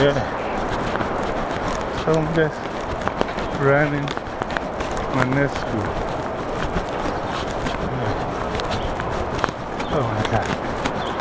Yeah. So I'm just running my next school. Oh my God.